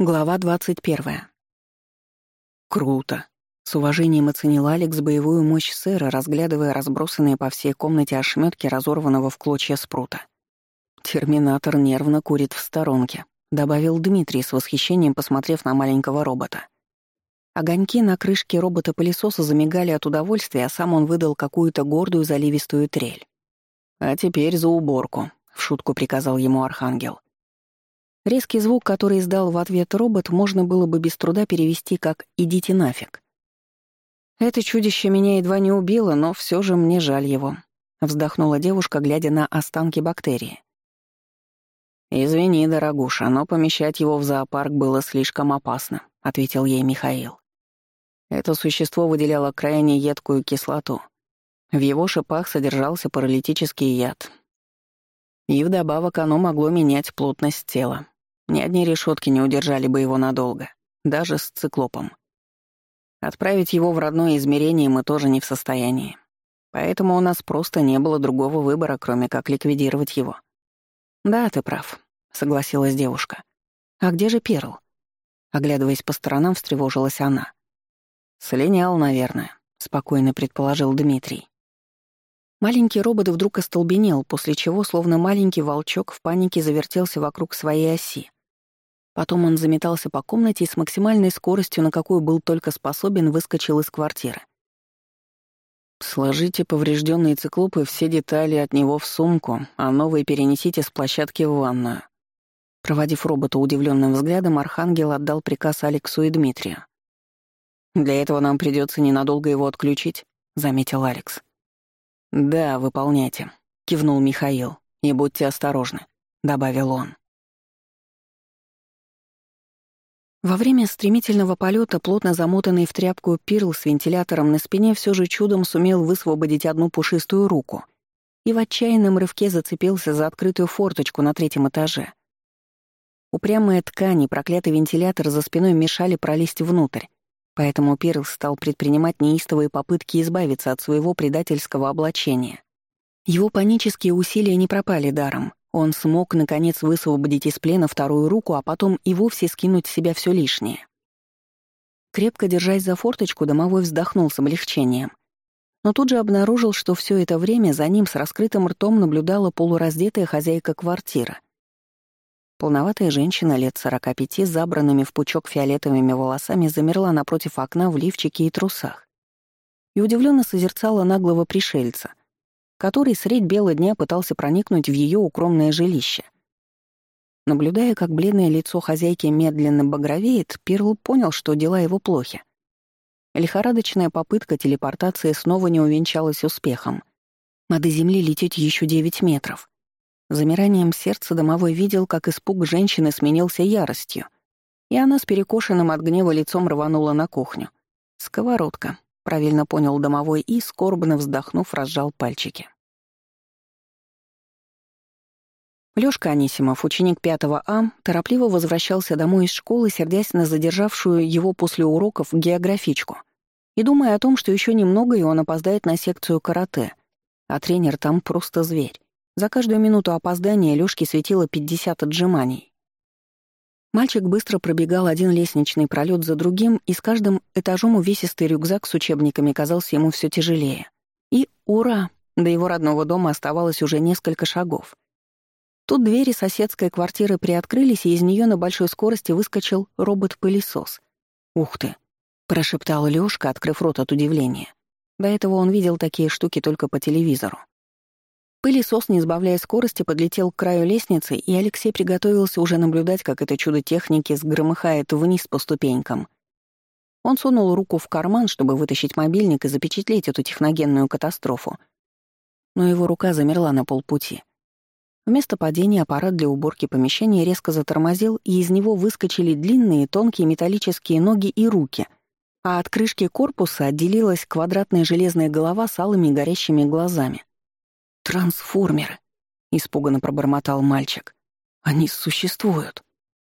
Глава 21. Круто. С уважением оценил Алекс боевую мощь сэра, разглядывая разбросанные по всей комнате ошметки разорванного в клочья спрута. Терминатор нервно курит в сторонке, добавил Дмитрий с восхищением, посмотрев на маленького робота. Огоньки на крышке робота-пылесоса замигали от удовольствия, а сам он выдал какую-то гордую заливистую трель. «А теперь за уборку», — в шутку приказал ему Архангел. Резкий звук, который издал в ответ робот, можно было бы без труда перевести как «идите нафиг». «Это чудище меня едва не убило, но все же мне жаль его», — вздохнула девушка, глядя на останки бактерии. «Извини, дорогуша, но помещать его в зоопарк было слишком опасно», — ответил ей Михаил. Это существо выделяло крайне едкую кислоту. В его шипах содержался паралитический яд, и вдобавок оно могло менять плотность тела. Ни одни решетки не удержали бы его надолго, даже с циклопом. Отправить его в родное измерение мы тоже не в состоянии. Поэтому у нас просто не было другого выбора, кроме как ликвидировать его. «Да, ты прав», — согласилась девушка. «А где же Перл?» Оглядываясь по сторонам, встревожилась она. «Слинял, наверное», — спокойно предположил Дмитрий. Маленький робот вдруг остолбенел, после чего, словно маленький волчок, в панике завертелся вокруг своей оси. Потом он заметался по комнате и с максимальной скоростью, на какую был только способен, выскочил из квартиры. «Сложите поврежденные циклопы все детали от него в сумку, а новые перенесите с площадки в ванную». Проводив робота удивленным взглядом, Архангел отдал приказ Алексу и Дмитрию. «Для этого нам придется ненадолго его отключить», — заметил Алекс. «Да, выполняйте», — кивнул Михаил. «И будьте осторожны», — добавил он. Во время стремительного полета, плотно замотанный в тряпку Пирл с вентилятором на спине все же чудом сумел высвободить одну пушистую руку и в отчаянном рывке зацепился за открытую форточку на третьем этаже. Упрямые ткани, проклятый вентилятор за спиной мешали пролезть внутрь, Поэтому Перл стал предпринимать неистовые попытки избавиться от своего предательского облачения. Его панические усилия не пропали даром. Он смог, наконец, высвободить из плена вторую руку, а потом и вовсе скинуть с себя все лишнее. Крепко держась за форточку, домовой вздохнул с облегчением. Но тут же обнаружил, что все это время за ним с раскрытым ртом наблюдала полураздетая хозяйка квартиры — Полноватая женщина лет сорока пяти, забранными в пучок фиолетовыми волосами, замерла напротив окна в лифчике и трусах. И удивленно созерцала наглого пришельца, который средь бела дня пытался проникнуть в ее укромное жилище. Наблюдая, как бледное лицо хозяйки медленно багровеет, Перл понял, что дела его плохи. Лихорадочная попытка телепортации снова не увенчалась успехом. Надо земли лететь еще девять метров. Замиранием сердца домовой видел, как испуг женщины сменился яростью, и она с перекошенным от гнева лицом рванула на кухню. «Сковородка», — правильно понял домовой и, скорбно вздохнув, разжал пальчики. Лёшка Анисимов, ученик 5 А, торопливо возвращался домой из школы, сердясь на задержавшую его после уроков географичку и думая о том, что еще немного, и он опоздает на секцию карате, а тренер там просто зверь. За каждую минуту опоздания Лёшке светило 50 отжиманий. Мальчик быстро пробегал один лестничный пролет за другим, и с каждым этажом увесистый рюкзак с учебниками казался ему все тяжелее. И ура! До его родного дома оставалось уже несколько шагов. Тут двери соседской квартиры приоткрылись, и из нее на большой скорости выскочил робот-пылесос. «Ух ты!» — прошептал Лёшка, открыв рот от удивления. До этого он видел такие штуки только по телевизору. Пылесос, не избавляя скорости, подлетел к краю лестницы, и Алексей приготовился уже наблюдать, как это чудо техники сгромыхает вниз по ступенькам. Он сунул руку в карман, чтобы вытащить мобильник и запечатлеть эту техногенную катастрофу. Но его рука замерла на полпути. Вместо падения аппарат для уборки помещения резко затормозил, и из него выскочили длинные тонкие металлические ноги и руки, а от крышки корпуса отделилась квадратная железная голова с алыми горящими глазами — «Трансформеры!» — испуганно пробормотал мальчик. «Они существуют!»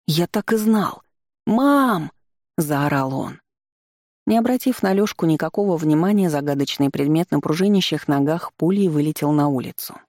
«Я так и знал!» «Мам!» — заорал он. Не обратив на Лёшку никакого внимания, загадочный предмет на пружинящих ногах пулей вылетел на улицу.